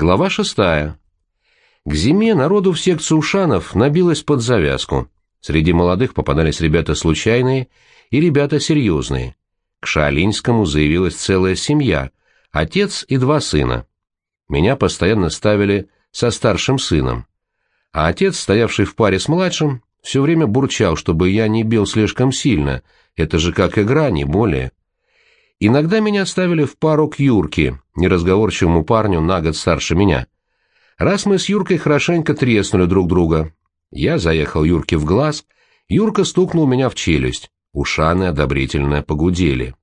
Глава шестая. К зиме народу в секцию Ушанов набилось под завязку. Среди молодых попадались ребята случайные и ребята серьезные. К Шаолиньскому заявилась целая семья, отец и два сына. Меня постоянно ставили со старшим сыном. А отец, стоявший в паре с младшим, все время бурчал, чтобы я не бил слишком сильно, это же как игра, не более. Иногда меня ставили в пару к Юрке, неразговорчивому парню на год старше меня. Раз мы с Юркой хорошенько треснули друг друга. Я заехал Юрке в глаз, Юрка стукнул меня в челюсть. Ушаны одобрительно погудели.